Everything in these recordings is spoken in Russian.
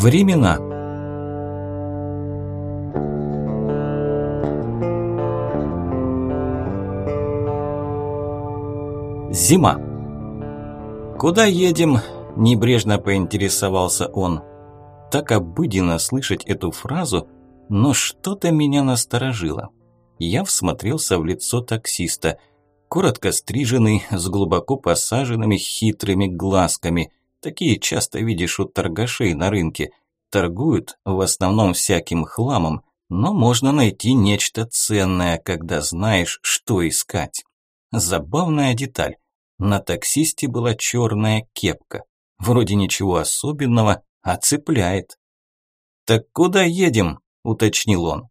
Времена. Зима. «Куда едем?» – небрежно поинтересовался он. Так обыденно слышать эту фразу, но что-то меня насторожило. Я всмотрелся в лицо таксиста. Коротко стриженный, с глубоко посаженными хитрыми глазками – Такие часто видишь у торгашей на рынке. Торгуют в основном всяким хламом, но можно найти нечто ценное, когда знаешь, что искать. Забавная деталь. На таксисте была черная кепка. Вроде ничего особенного, а цепляет. «Так куда едем?» – уточнил он.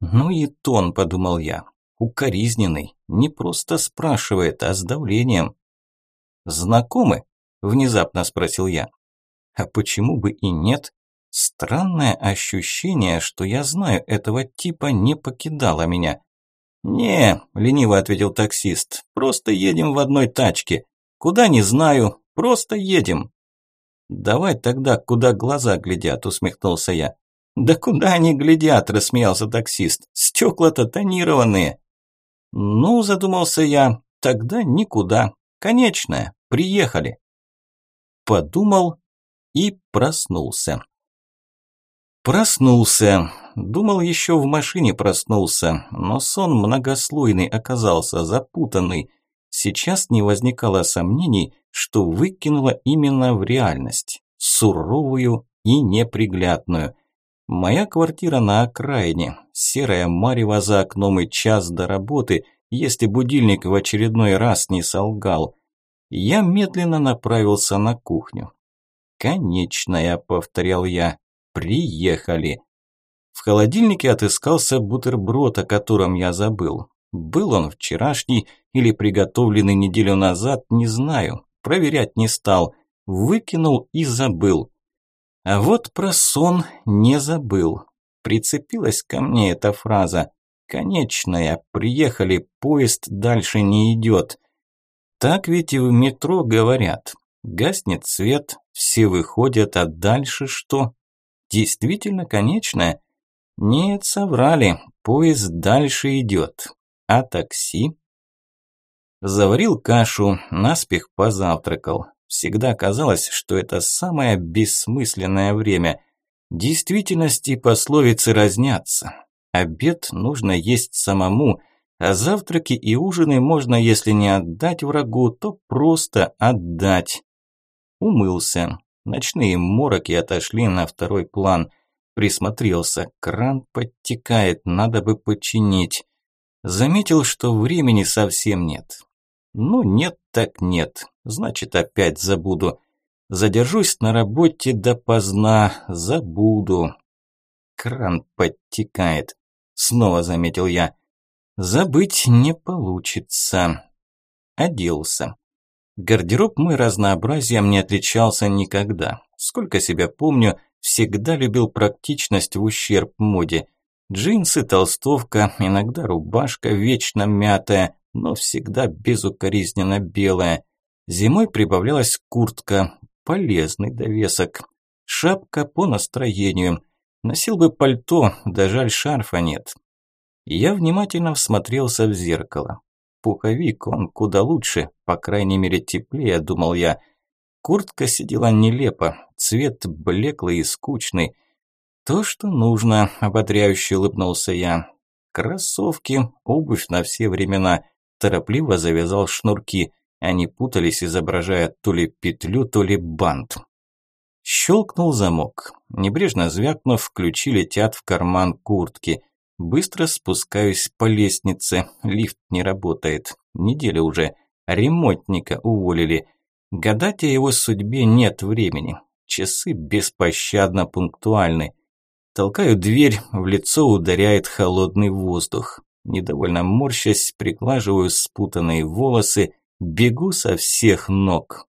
«Ну и тон», – подумал я. Укоризненный, не просто спрашивает, а с давлением. «Знакомы?» Внезапно спросил я. А почему бы и нет? Странное ощущение, что я знаю этого типа, не покидало меня. «Не», – лениво ответил таксист, – «просто едем в одной тачке. Куда не знаю, просто едем». «Давай тогда, куда глаза глядят», – усмехнулся я. «Да куда они глядят?» – рассмеялся таксист. «Стекла-то тонированные». «Ну», – задумался я, – «тогда никуда. Конечная. Приехали» подумал и проснулся. Проснулся. Думал, еще в машине проснулся, но сон многослойный оказался, запутанный. Сейчас не возникало сомнений, что выкинула именно в реальность. Суровую и неприглядную. Моя квартира на окраине, серая марево за окном и час до работы, если будильник в очередной раз не солгал я медленно направился на кухню. «Конечная», – повторял я, – «приехали». В холодильнике отыскался бутерброд, о котором я забыл. Был он вчерашний или приготовленный неделю назад, не знаю. Проверять не стал. Выкинул и забыл. А вот про сон не забыл. Прицепилась ко мне эта фраза. «Конечная, приехали, поезд дальше не идет». Так ведь и в метро говорят. Гаснет свет, все выходят, а дальше что? Действительно конечная? Нет, соврали, поезд дальше идет. А такси? Заварил кашу, наспех позавтракал. Всегда казалось, что это самое бессмысленное время. Действительности пословицы разнятся. Обед нужно есть самому – а завтраки и ужины можно, если не отдать врагу, то просто отдать. Умылся. Ночные мороки отошли на второй план. Присмотрелся. Кран подтекает, надо бы починить. Заметил, что времени совсем нет. Ну, нет так нет. Значит, опять забуду. Задержусь на работе допоздна, забуду. Кран подтекает. Снова заметил я. Забыть не получится. Оделся. Гардероб мой разнообразием не отличался никогда. Сколько себя помню, всегда любил практичность в ущерб моде. Джинсы, толстовка, иногда рубашка вечно мятая, но всегда безукоризненно белая. Зимой прибавлялась куртка, полезный довесок. Шапка по настроению. Носил бы пальто, да жаль шарфа нет. Я внимательно всмотрелся в зеркало. Пуховик, он куда лучше, по крайней мере теплее, думал я. Куртка сидела нелепо, цвет блеклый и скучный. То, что нужно, ободряюще улыбнулся я. Кроссовки, обувь на все времена. Торопливо завязал шнурки. Они путались, изображая то ли петлю, то ли бант. Щелкнул замок. Небрежно звякнув, ключи летят в карман куртки – Быстро спускаюсь по лестнице. Лифт не работает. Неделя уже. Ремонтника уволили. Гадать о его судьбе нет времени. Часы беспощадно пунктуальны. Толкаю дверь, в лицо ударяет холодный воздух. Недовольно морщась, приглаживаю спутанные волосы, бегу со всех ног.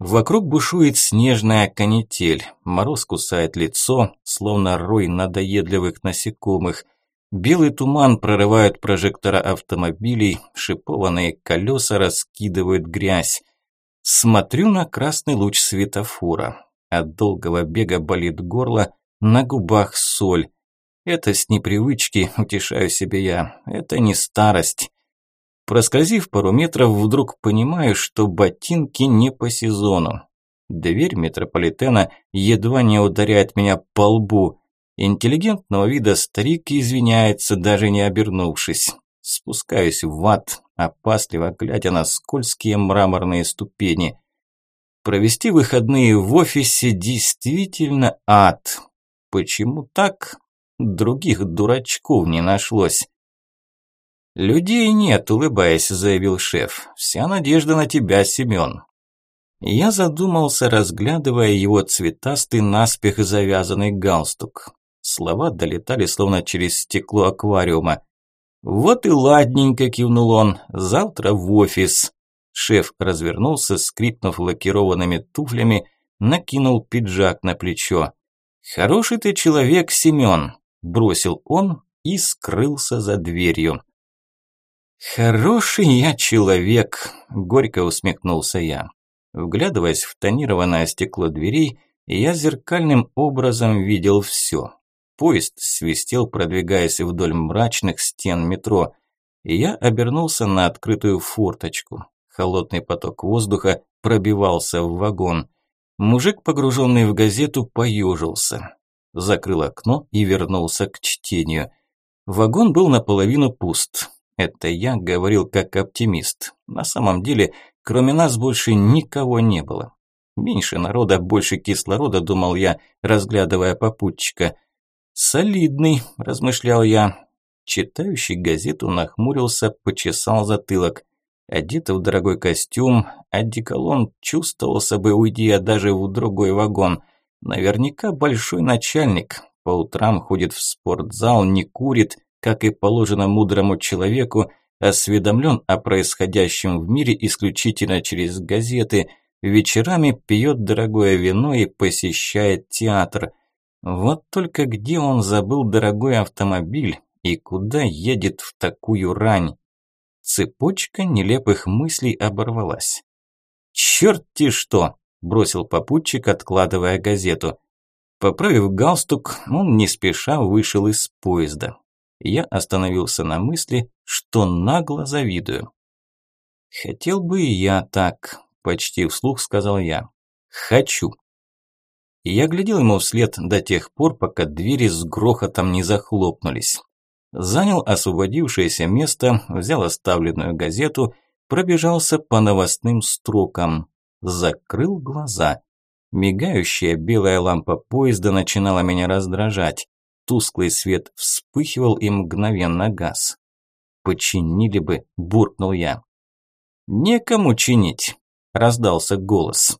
Вокруг бушует снежная канитель. Мороз кусает лицо, словно рой надоедливых насекомых. Белый туман прорывают прожектора автомобилей, шипованные колеса раскидывают грязь. Смотрю на красный луч светофора. От долгого бега болит горло, на губах соль. Это с непривычки, утешаю себе я. Это не старость. Проскользив пару метров, вдруг понимаю, что ботинки не по сезону. Дверь метрополитена едва не ударяет меня по лбу. Интеллигентного вида старик извиняется, даже не обернувшись. Спускаюсь в ад, опасливо глядя на скользкие мраморные ступени. Провести выходные в офисе действительно ад. Почему так? Других дурачков не нашлось. «Людей нет», – улыбаясь, заявил шеф. «Вся надежда на тебя, Семен». Я задумался, разглядывая его цветастый наспех завязанный галстук. Слова долетали словно через стекло аквариума. «Вот и ладненько», – кивнул он, – «завтра в офис». Шеф развернулся, скрипнув лакированными туфлями, накинул пиджак на плечо. «Хороший ты человек, Семен», – бросил он и скрылся за дверью. «Хороший я человек», – горько усмехнулся я. Вглядываясь в тонированное стекло дверей, я зеркальным образом видел все. Поезд свистел, продвигаясь вдоль мрачных стен метро. И я обернулся на открытую форточку. Холодный поток воздуха пробивался в вагон. Мужик, погруженный в газету, поежился. Закрыл окно и вернулся к чтению. Вагон был наполовину пуст. Это я говорил как оптимист. На самом деле Кроме нас больше никого не было. Меньше народа, больше кислорода, думал я, разглядывая попутчика. Солидный, размышлял я. Читающий газету нахмурился, почесал затылок. Одет в дорогой костюм, одеколон чувствовался бы, уйди я даже в другой вагон. Наверняка большой начальник. По утрам ходит в спортзал, не курит, как и положено мудрому человеку, осведомлен о происходящем в мире исключительно через газеты, вечерами пьет дорогое вино и посещает театр. Вот только где он забыл дорогой автомобиль и куда едет в такую рань? Цепочка нелепых мыслей оборвалась. «Черт-те что!» – бросил попутчик, откладывая газету. Поправив галстук, он не спеша вышел из поезда я остановился на мысли, что нагло завидую. «Хотел бы и я так», – почти вслух сказал я. «Хочу». я глядел ему вслед до тех пор, пока двери с грохотом не захлопнулись. Занял освободившееся место, взял оставленную газету, пробежался по новостным строкам, закрыл глаза. Мигающая белая лампа поезда начинала меня раздражать. Тусклый свет вспыхивал и мгновенно газ. «Починили бы», – буркнул я. «Некому чинить», – раздался голос.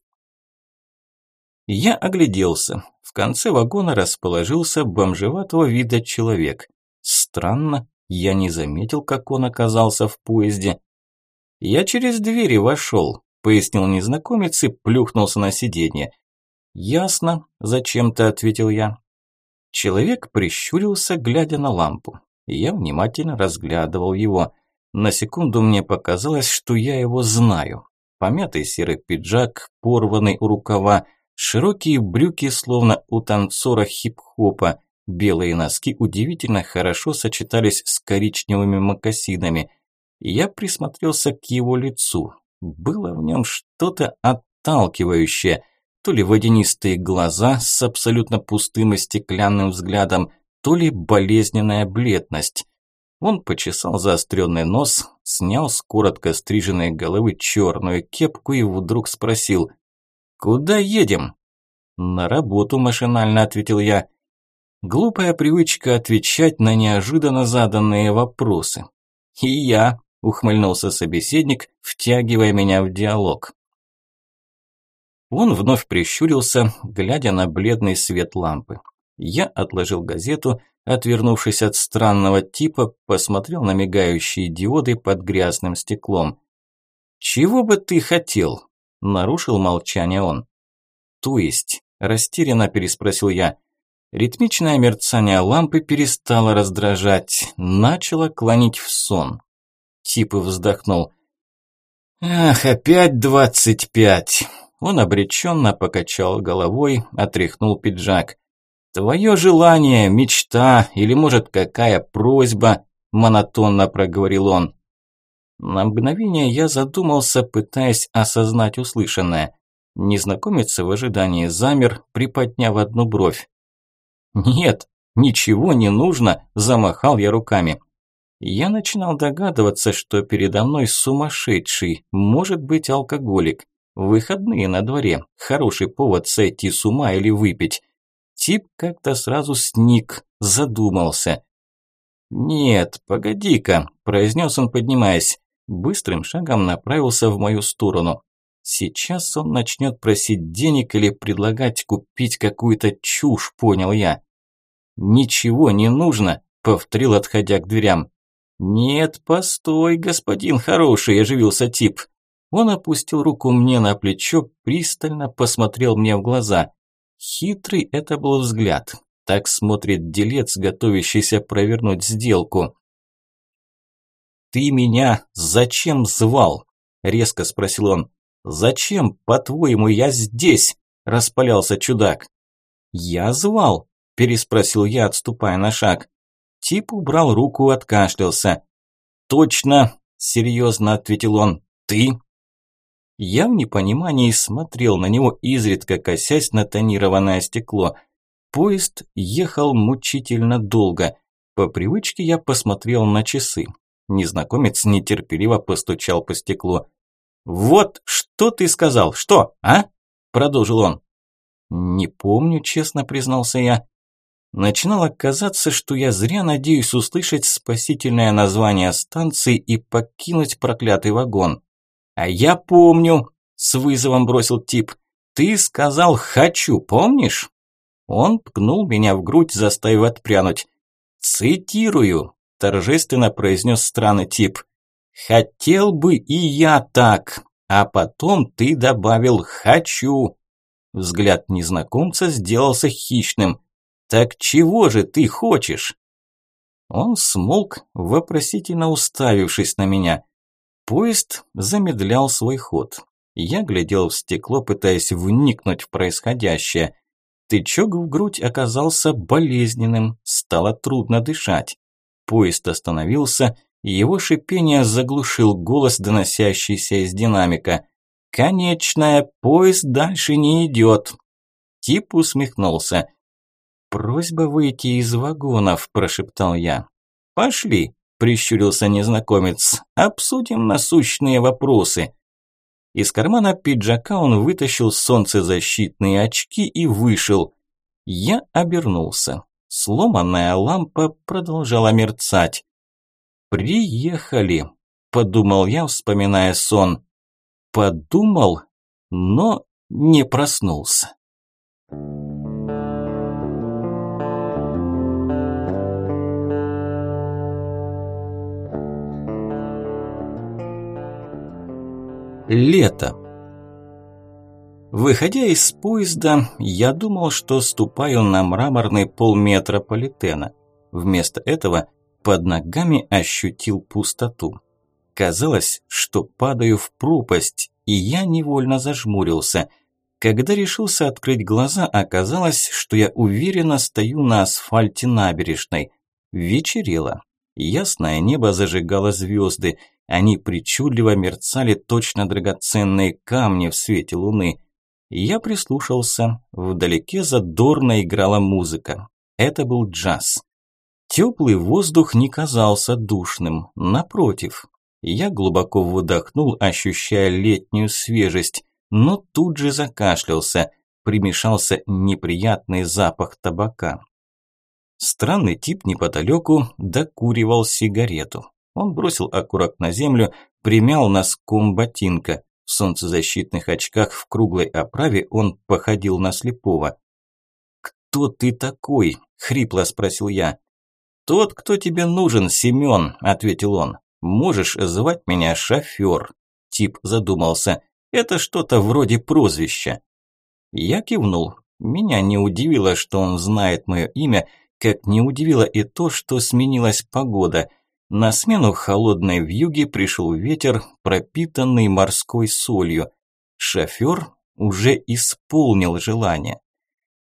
Я огляделся. В конце вагона расположился бомжеватого вида человек. Странно, я не заметил, как он оказался в поезде. «Я через двери вошел», – пояснил незнакомец и плюхнулся на сиденье. «Ясно», – зачем-то ответил я. Человек прищурился, глядя на лампу. Я внимательно разглядывал его. На секунду мне показалось, что я его знаю. Помятый серый пиджак, порванный у рукава, широкие брюки, словно у танцора хип-хопа, белые носки удивительно хорошо сочетались с коричневыми мокасинами. Я присмотрелся к его лицу. Было в нем что-то отталкивающее – то ли водянистые глаза с абсолютно пустым и стеклянным взглядом, то ли болезненная бледность. Он почесал заостренный нос, снял с коротко стриженной головы черную кепку и вдруг спросил «Куда едем?» «На работу», – машинально ответил я. Глупая привычка отвечать на неожиданно заданные вопросы. «И я», – ухмыльнулся собеседник, втягивая меня в диалог. Он вновь прищурился, глядя на бледный свет лампы. Я отложил газету, отвернувшись от странного типа, посмотрел на мигающие диоды под грязным стеклом. «Чего бы ты хотел?» – нарушил молчание он. «То есть?» – растерянно переспросил я. Ритмичное мерцание лампы перестало раздражать, начало клонить в сон. Тип вздохнул. «Ах, опять двадцать пять!» Он обреченно покачал головой, отряхнул пиджак. «Твое желание, мечта или, может, какая просьба?» – монотонно проговорил он. На мгновение я задумался, пытаясь осознать услышанное. Незнакомец в ожидании замер, приподняв одну бровь. «Нет, ничего не нужно», – замахал я руками. Я начинал догадываться, что передо мной сумасшедший, может быть алкоголик. Выходные на дворе, хороший повод сойти с ума или выпить. Тип как-то сразу сник, задумался. «Нет, погоди-ка», – произнес он, поднимаясь. Быстрым шагом направился в мою сторону. Сейчас он начнет просить денег или предлагать купить какую-то чушь, понял я. «Ничего не нужно», – повторил, отходя к дверям. «Нет, постой, господин хороший», – оживился тип. Он опустил руку мне на плечо, пристально посмотрел мне в глаза. Хитрый это был взгляд. Так смотрит делец, готовящийся провернуть сделку. «Ты меня зачем звал?» – резко спросил он. «Зачем, по-твоему, я здесь?» – распалялся чудак. «Я звал?» – переспросил я, отступая на шаг. Тип убрал руку, откашлялся. «Точно!» – серьезно ответил он. «Ты?» Я в непонимании смотрел на него, изредка косясь на тонированное стекло. Поезд ехал мучительно долго. По привычке я посмотрел на часы. Незнакомец нетерпеливо постучал по стеклу. «Вот, что ты сказал? Что, а?» – продолжил он. «Не помню», – честно признался я. Начинало казаться, что я зря надеюсь услышать спасительное название станции и покинуть проклятый вагон. «А я помню», – с вызовом бросил тип. «Ты сказал «хочу», помнишь?» Он ткнул меня в грудь, заставив отпрянуть. «Цитирую», – торжественно произнес странный тип. «Хотел бы и я так, а потом ты добавил «хочу». Взгляд незнакомца сделался хищным. «Так чего же ты хочешь?» Он смолк, вопросительно уставившись на меня. Поезд замедлял свой ход. Я глядел в стекло, пытаясь вникнуть в происходящее. Тычок в грудь оказался болезненным, стало трудно дышать. Поезд остановился, его шипение заглушил голос, доносящийся из динамика. «Конечная, поезд дальше не идет». Тип усмехнулся. «Просьба выйти из вагонов», – прошептал я. «Пошли», прищурился незнакомец. «Обсудим насущные вопросы». Из кармана пиджака он вытащил солнцезащитные очки и вышел. Я обернулся. Сломанная лампа продолжала мерцать. «Приехали», – подумал я, вспоминая сон. Подумал, но не проснулся. Лето. Выходя из поезда, я думал, что ступаю на мраморный пол метрополитена. Вместо этого под ногами ощутил пустоту. Казалось, что падаю в пропасть, и я невольно зажмурился. Когда решился открыть глаза, оказалось, что я уверенно стою на асфальте набережной. Вечерело. Ясное небо зажигало звезды, они причудливо мерцали точно драгоценные камни в свете луны. Я прислушался. Вдалеке задорно играла музыка. Это был джаз. Теплый воздух не казался душным. Напротив. Я глубоко выдохнул, ощущая летнюю свежесть, но тут же закашлялся. Примешался неприятный запах табака. Странный тип неподалеку докуривал сигарету. Он бросил окурок на землю, примял носком ботинка. В солнцезащитных очках в круглой оправе он походил на слепого. «Кто ты такой?» – хрипло спросил я. «Тот, кто тебе нужен, Семен», – ответил он. «Можешь звать меня шофер». Тип задумался. «Это что-то вроде прозвища». Я кивнул. Меня не удивило, что он знает мое имя, как не удивило и то, что сменилась погода – на смену холодной вьюги пришел ветер, пропитанный морской солью. Шофер уже исполнил желание.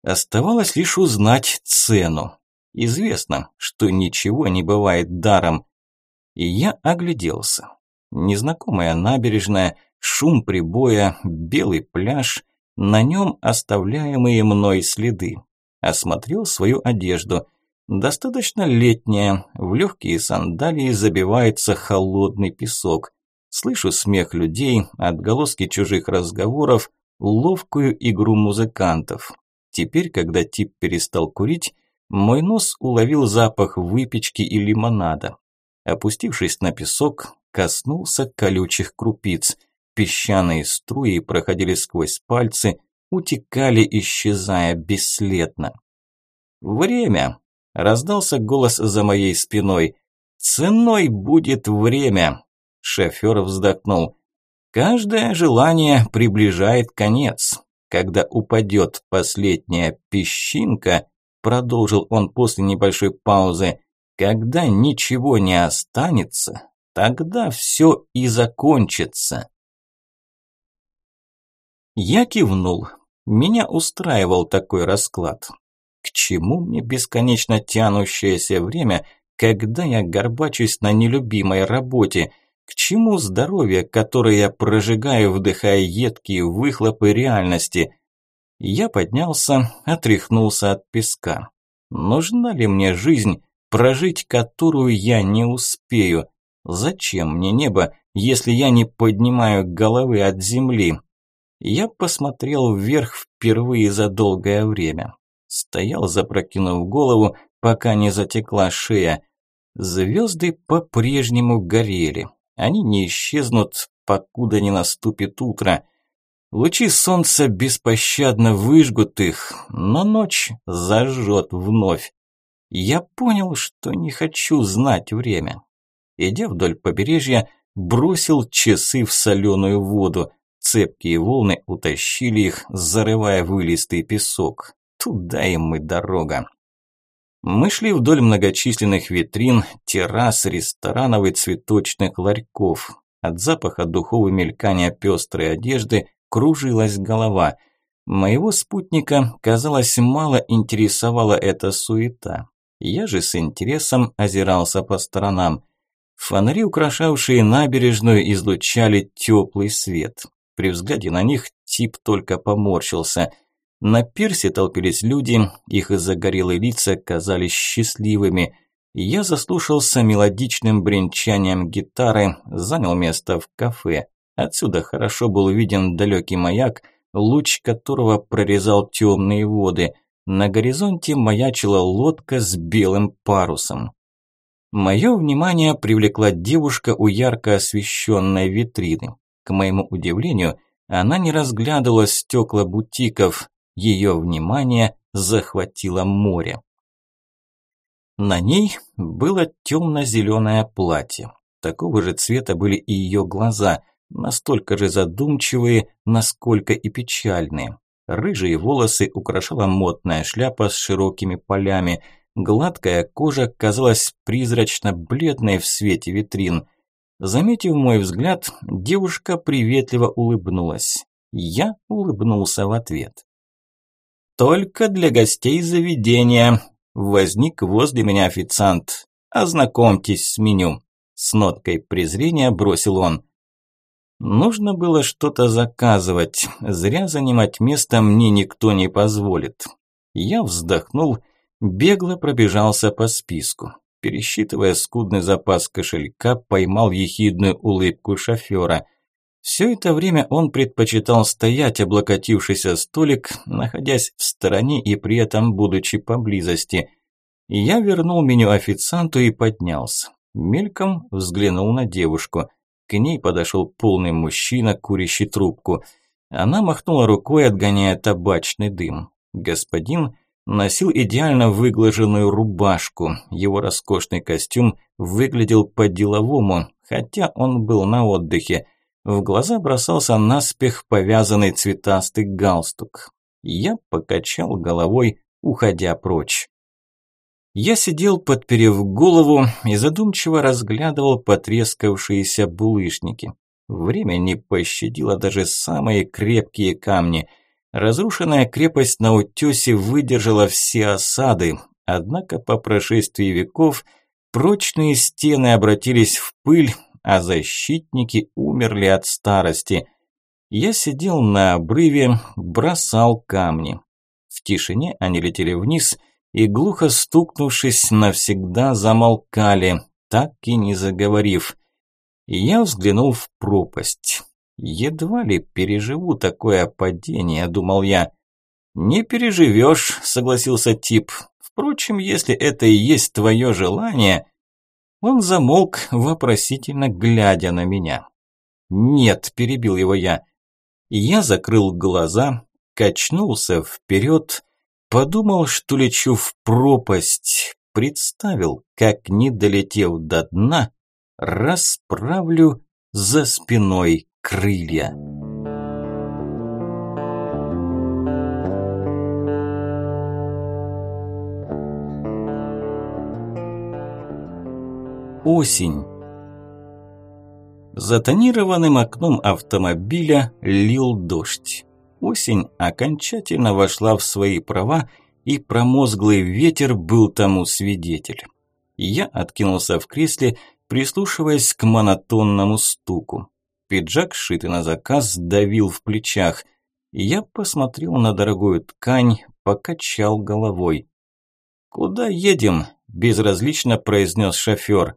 Оставалось лишь узнать цену. Известно, что ничего не бывает даром. И я огляделся. Незнакомая набережная, шум прибоя, белый пляж, на нем оставляемые мной следы. Осмотрел свою одежду. Достаточно летняя, в легкие сандалии забивается холодный песок. Слышу смех людей, отголоски чужих разговоров, ловкую игру музыкантов. Теперь, когда тип перестал курить, мой нос уловил запах выпечки и лимонада. Опустившись на песок, коснулся колючих крупиц. Песчаные струи проходили сквозь пальцы, утекали, исчезая бесследно. «Время!» – раздался голос за моей спиной. «Ценой будет время!» Шофер вздохнул. «Каждое желание приближает конец. Когда упадет последняя песчинка, продолжил он после небольшой паузы, когда ничего не останется, тогда все и закончится. Я кивнул. Меня устраивал такой расклад. К чему мне бесконечно тянущееся время, когда я горбачусь на нелюбимой работе? К чему здоровье, которое я прожигаю, вдыхая едкие выхлопы реальности? Я поднялся, отряхнулся от песка. Нужна ли мне жизнь, прожить которую я не успею? Зачем мне небо, если я не поднимаю головы от земли? Я посмотрел вверх впервые за долгое время. Стоял, запрокинув голову, пока не затекла шея. Звезды по-прежнему горели. Они не исчезнут, покуда не наступит утро. Лучи солнца беспощадно выжгут их, но ночь зажжет вновь. Я понял, что не хочу знать время. Идя вдоль побережья, бросил часы в соленую воду. Цепкие волны утащили их, зарывая вылистый песок. Туда им и дорога. Мы шли вдоль многочисленных витрин, террас, ресторанов и цветочных ларьков. От запаха духов и мелькания пестрой одежды кружилась голова. Моего спутника, казалось, мало интересовала эта суета. Я же с интересом озирался по сторонам. Фонари, украшавшие набережную, излучали теплый свет. При взгляде на них тип только поморщился. На пирсе толпились люди, их загорелые лица казались счастливыми. Я заслушался мелодичным бренчанием гитары, занял место в кафе. Отсюда хорошо был виден далекий маяк, луч которого прорезал темные воды. На горизонте маячила лодка с белым парусом. Мое внимание привлекла девушка у ярко освещенной витрины. К моему удивлению, она не разглядывала стекла бутиков, ее внимание захватило море. На ней было темно-зеленое платье. Такого же цвета были и ее глаза – настолько же задумчивые, насколько и печальные. Рыжие волосы украшала модная шляпа с широкими полями, гладкая кожа казалась призрачно бледной в свете витрин. Заметив мой взгляд, девушка приветливо улыбнулась. Я улыбнулся в ответ. «Только для гостей заведения», – возник возле меня официант. «Ознакомьтесь с меню», – с ноткой презрения бросил он. Нужно было что-то заказывать. Зря занимать место мне никто не позволит. Я вздохнул, бегло пробежался по списку. Пересчитывая скудный запас кошелька, поймал ехидную улыбку шофера. Все это время он предпочитал стоять, облокотившись о столик, находясь в стороне и при этом будучи поблизости. Я вернул меню официанту и поднялся. Мельком взглянул на девушку – к ней подошел полный мужчина, курящий трубку. Она махнула рукой, отгоняя табачный дым. Господин носил идеально выглаженную рубашку. Его роскошный костюм выглядел по-деловому, хотя он был на отдыхе. В глаза бросался наспех повязанный цветастый галстук. Я покачал головой, уходя прочь. Я сидел, подперев голову, и задумчиво разглядывал потрескавшиеся булыжники. Время не пощадило даже самые крепкие камни. Разрушенная крепость на утёсе выдержала все осады, однако по прошествии веков прочные стены обратились в пыль, а защитники умерли от старости. Я сидел на обрыве, бросал камни. В тишине они летели вниз и, глухо стукнувшись, навсегда замолкали, так и не заговорив. Я взглянул в пропасть. Едва ли переживу такое падение, думал я. Не переживешь, согласился тип. Впрочем, если это и есть твое желание... Он замолк, вопросительно глядя на меня. «Нет», – перебил его я. Я закрыл глаза, качнулся вперед, подумал, что лечу в пропасть, представил, как, не долетев до дна, расправлю за спиной крылья. Осень. За тонированным окном автомобиля лил дождь. Осень окончательно вошла в свои права, и промозглый ветер был тому свидетель. Я откинулся в кресле, прислушиваясь к монотонному стуку. Пиджак, сшитый на заказ, давил в плечах. Я посмотрел на дорогую ткань, покачал головой. «Куда едем?» – безразлично произнес шофер.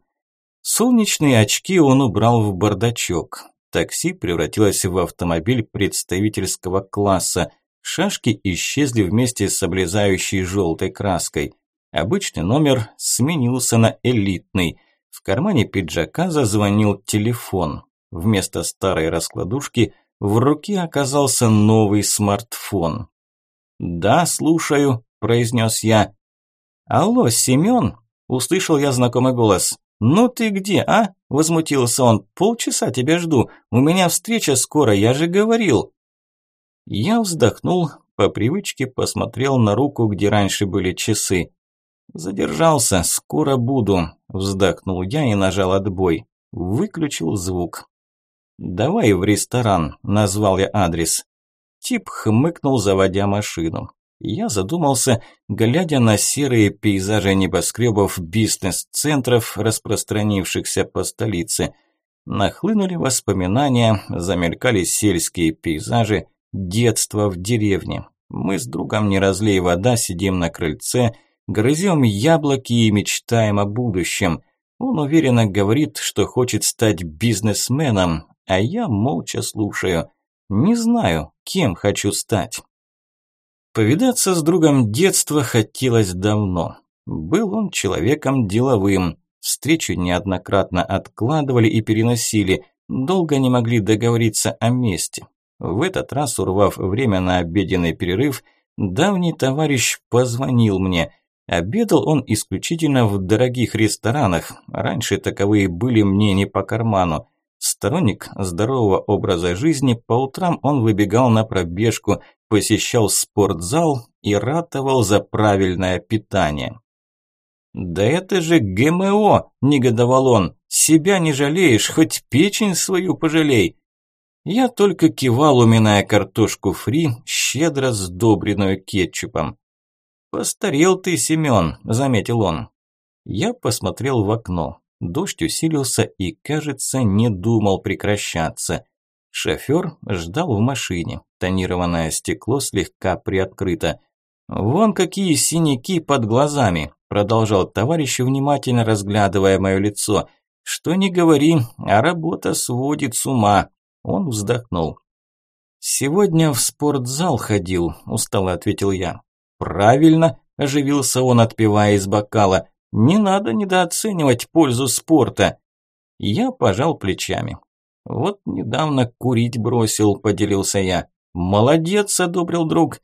Солнечные очки он убрал в бардачок. Такси превратилось в автомобиль представительского класса. Шашки исчезли вместе с облезающей желтой краской. Обычный номер сменился на элитный. В кармане пиджака зазвонил телефон. Вместо старой раскладушки в руке оказался новый смартфон. «Да, слушаю», – произнес я. «Алло, Семен?» – услышал я знакомый голос. «Ну ты где, а?» – возмутился он. «Полчаса тебя жду. У меня встреча скоро, я же говорил». Я вздохнул, по привычке посмотрел на руку, где раньше были часы. «Задержался, скоро буду», – вздохнул я и нажал отбой. Выключил звук. «Давай в ресторан», – назвал я адрес. Тип хмыкнул, заводя машину. Я задумался, глядя на серые пейзажи небоскребов бизнес-центров, распространившихся по столице. Нахлынули воспоминания, замелькали сельские пейзажи, детство в деревне. Мы с другом не разлей вода, сидим на крыльце, грызем яблоки и мечтаем о будущем. Он уверенно говорит, что хочет стать бизнесменом, а я молча слушаю. Не знаю, кем хочу стать. Повидаться с другом детства хотелось давно. Был он человеком деловым. Встречу неоднократно откладывали и переносили, долго не могли договориться о месте. В этот раз, урвав время на обеденный перерыв, давний товарищ позвонил мне. Обедал он исключительно в дорогих ресторанах, раньше таковые были мне не по карману. Сторонник здорового образа жизни, по утрам он выбегал на пробежку, посещал спортзал и ратовал за правильное питание. «Да это же ГМО!» – негодовал он. «Себя не жалеешь, хоть печень свою пожалей!» Я только кивал, уминая картошку фри, щедро сдобренную кетчупом. «Постарел ты, Семен», – заметил он. Я посмотрел в окно. Дождь усилился и, кажется, не думал прекращаться. Шофер ждал в машине. Тонированное стекло слегка приоткрыто. «Вон какие синяки под глазами», – продолжал товарищ, внимательно разглядывая мое лицо. «Что не говори, а работа сводит с ума». Он вздохнул. «Сегодня в спортзал ходил», – устало ответил я. «Правильно», – оживился он, отпивая из бокала. «Не надо недооценивать пользу спорта». Я пожал плечами. «Вот недавно курить бросил», – поделился я. «Молодец», – одобрил друг.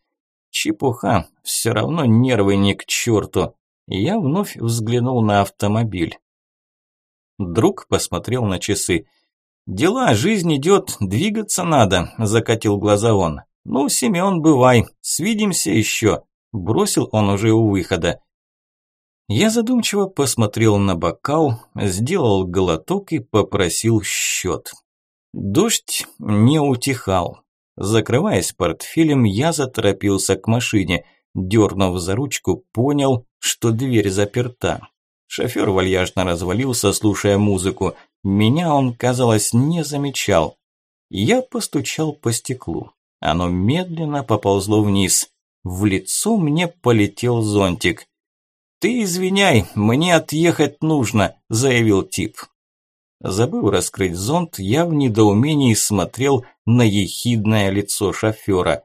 «Чепуха, все равно нервы не к черту». Я вновь взглянул на автомобиль. Друг посмотрел на часы. «Дела, жизнь идет, двигаться надо», – закатил глаза он. «Ну, Семен, бывай, свидимся еще», – бросил он уже у выхода. Я задумчиво посмотрел на бокал, сделал глоток и попросил счет. Дождь не утихал. Закрываясь портфелем, я заторопился к машине. Дернув за ручку, понял, что дверь заперта. Шофер вальяжно развалился, слушая музыку. Меня он, казалось, не замечал. Я постучал по стеклу. Оно медленно поползло вниз. В лицо мне полетел зонтик. «Ты извиняй, мне отъехать нужно», – заявил тип. Забыв раскрыть зонт, я в недоумении смотрел на ехидное лицо шофера.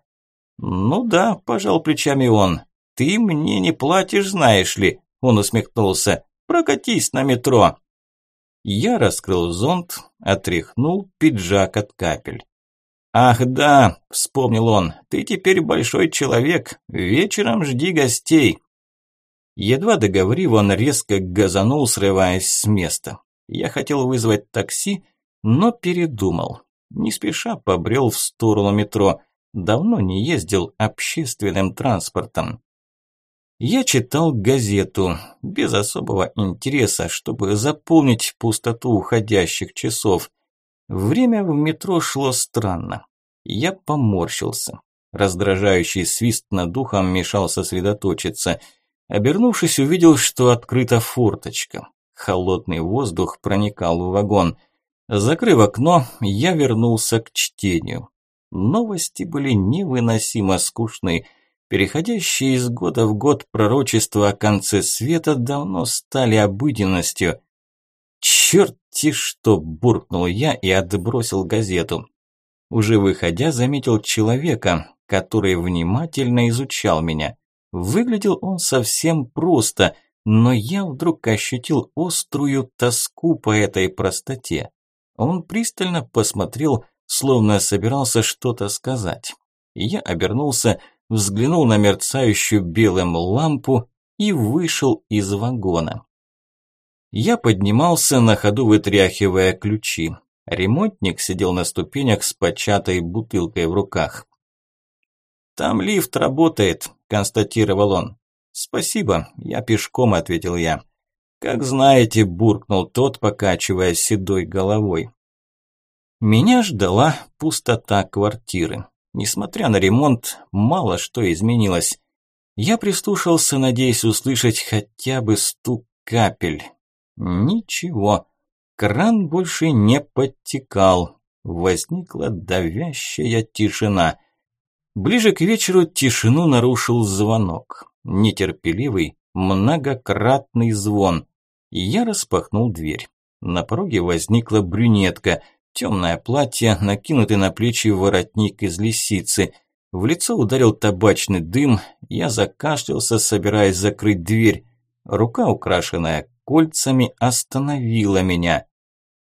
«Ну да», – пожал плечами он, – «ты мне не платишь, знаешь ли», – он усмехнулся. «Прокатись на метро». Я раскрыл зонт, отряхнул пиджак от капель. «Ах да», – вспомнил он, – «ты теперь большой человек, вечером жди гостей». Едва договорив, он резко газанул, срываясь с места. Я хотел вызвать такси, но передумал. Не спеша побрел в сторону метро. Давно не ездил общественным транспортом. Я читал газету, без особого интереса, чтобы заполнить пустоту уходящих часов. Время в метро шло странно. Я поморщился. Раздражающий свист над духом мешал сосредоточиться. Обернувшись, увидел, что открыта форточка. Холодный воздух проникал в вагон. Закрыв окно, я вернулся к чтению. Новости были невыносимо скучны. Переходящие из года в год пророчества о конце света давно стали обыденностью. «Черт-те что!» – буркнул я и отбросил газету. Уже выходя, заметил человека, который внимательно изучал меня. Выглядел он совсем просто, но я вдруг ощутил острую тоску по этой простоте. Он пристально посмотрел, словно собирался что-то сказать. Я обернулся, взглянул на мерцающую белым лампу и вышел из вагона. Я поднимался на ходу, вытряхивая ключи. Ремонтник сидел на ступенях с початой бутылкой в руках. «Там лифт работает», – констатировал он. «Спасибо, я пешком», – ответил я. «Как знаете», – буркнул тот, покачивая седой головой. Меня ждала пустота квартиры. Несмотря на ремонт, мало что изменилось. Я прислушался, надеясь услышать хотя бы стук капель. Ничего. Кран больше не подтекал. Возникла давящая тишина. Ближе к вечеру тишину нарушил звонок. Нетерпеливый, многократный звон. Я распахнул дверь. На пороге возникла брюнетка. Темное платье, накинутый на плечи воротник из лисицы. В лицо ударил табачный дым. Я закашлялся, собираясь закрыть дверь. Рука, украшенная кольцами остановила меня.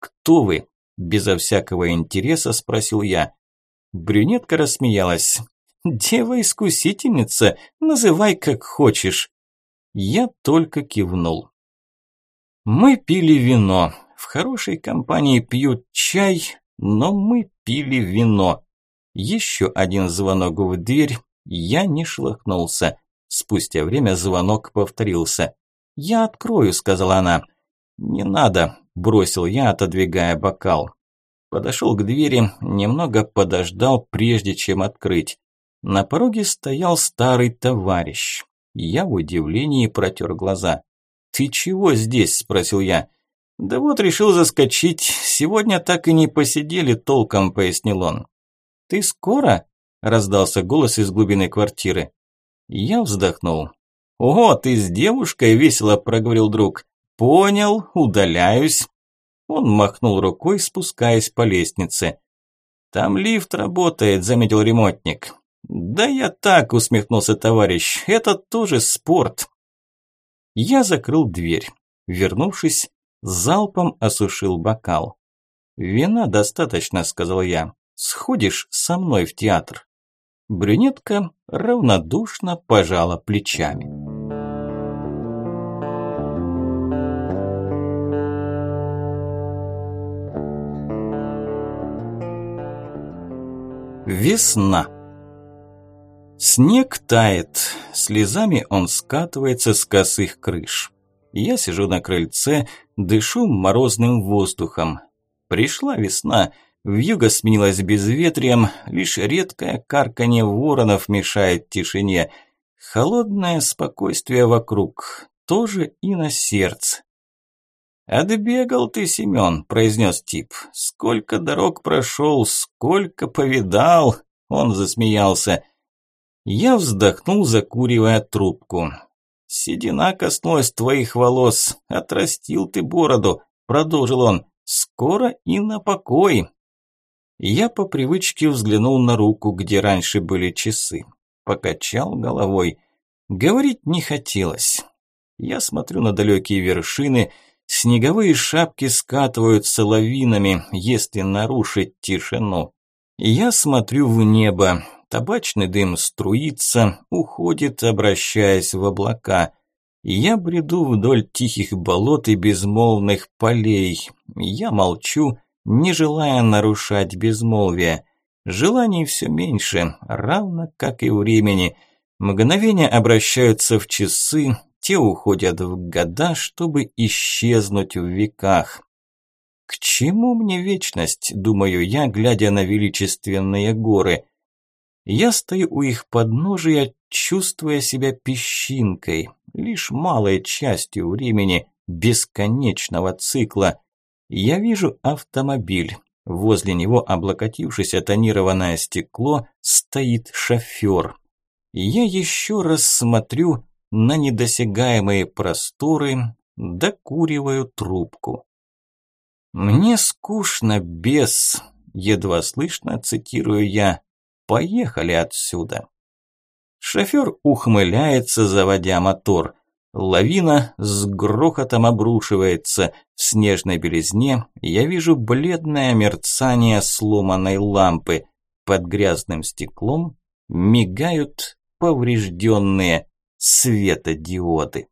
«Кто вы?» – безо всякого интереса спросил я. Брюнетка рассмеялась. «Дева-искусительница, называй как хочешь». Я только кивнул. Мы пили вино. В хорошей компании пьют чай, но мы пили вино. Еще один звонок в дверь, я не шлахнулся. Спустя время звонок повторился. «Я открою», – сказала она. «Не надо», – бросил я, отодвигая бокал. Подошел к двери, немного подождал, прежде чем открыть. На пороге стоял старый товарищ. Я в удивлении протер глаза. «Ты чего здесь?» – спросил я. «Да вот решил заскочить. Сегодня так и не посидели толком», – пояснил он. «Ты скоро?» – раздался голос из глубины квартиры. Я вздохнул. «Ого, ты с девушкой?» – весело проговорил друг. «Понял, удаляюсь». Он махнул рукой, спускаясь по лестнице. «Там лифт работает», – заметил ремонтник. «Да я так», – усмехнулся товарищ, – «это тоже спорт». Я закрыл дверь. Вернувшись, залпом осушил бокал. «Вина достаточно», – сказал я. «Сходишь со мной в театр?» Брюнетка равнодушно пожала плечами. Весна. Снег тает, слезами он скатывается с косых крыш. Я сижу на крыльце, дышу морозным воздухом. Пришла весна, Вьюга сменилась безветрием, лишь редкое карканье воронов мешает тишине. Холодное спокойствие вокруг, тоже и на сердце. «Отбегал ты, Семен», – произнес тип. «Сколько дорог прошел, сколько повидал!» – он засмеялся. Я вздохнул, закуривая трубку. «Седина коснулась твоих волос, отрастил ты бороду», – продолжил он. «Скоро и на покой». Я по привычке взглянул на руку, где раньше были часы. Покачал головой. Говорить не хотелось. Я смотрю на далекие вершины – Снеговые шапки скатываются лавинами, если нарушить тишину. Я смотрю в небо. Табачный дым струится, уходит, обращаясь в облака. Я бреду вдоль тихих болот и безмолвных полей. Я молчу, не желая нарушать безмолвие. Желаний все меньше, равно как и времени. Мгновения обращаются в часы, те уходят в года, чтобы исчезнуть в веках. К чему мне вечность, думаю я, глядя на величественные горы? Я стою у их подножия, чувствуя себя песчинкой, лишь малой частью времени бесконечного цикла. Я вижу автомобиль. Возле него, облокотившись о тонированное стекло, стоит шофер. Я еще раз смотрю на недосягаемые просторы, докуриваю трубку. «Мне скучно без...» – едва слышно цитирую я. «Поехали отсюда». Шофер ухмыляется, заводя мотор. Лавина с грохотом обрушивается. В снежной белизне я вижу бледное мерцание сломанной лампы. Под грязным стеклом мигают поврежденные светодиоды.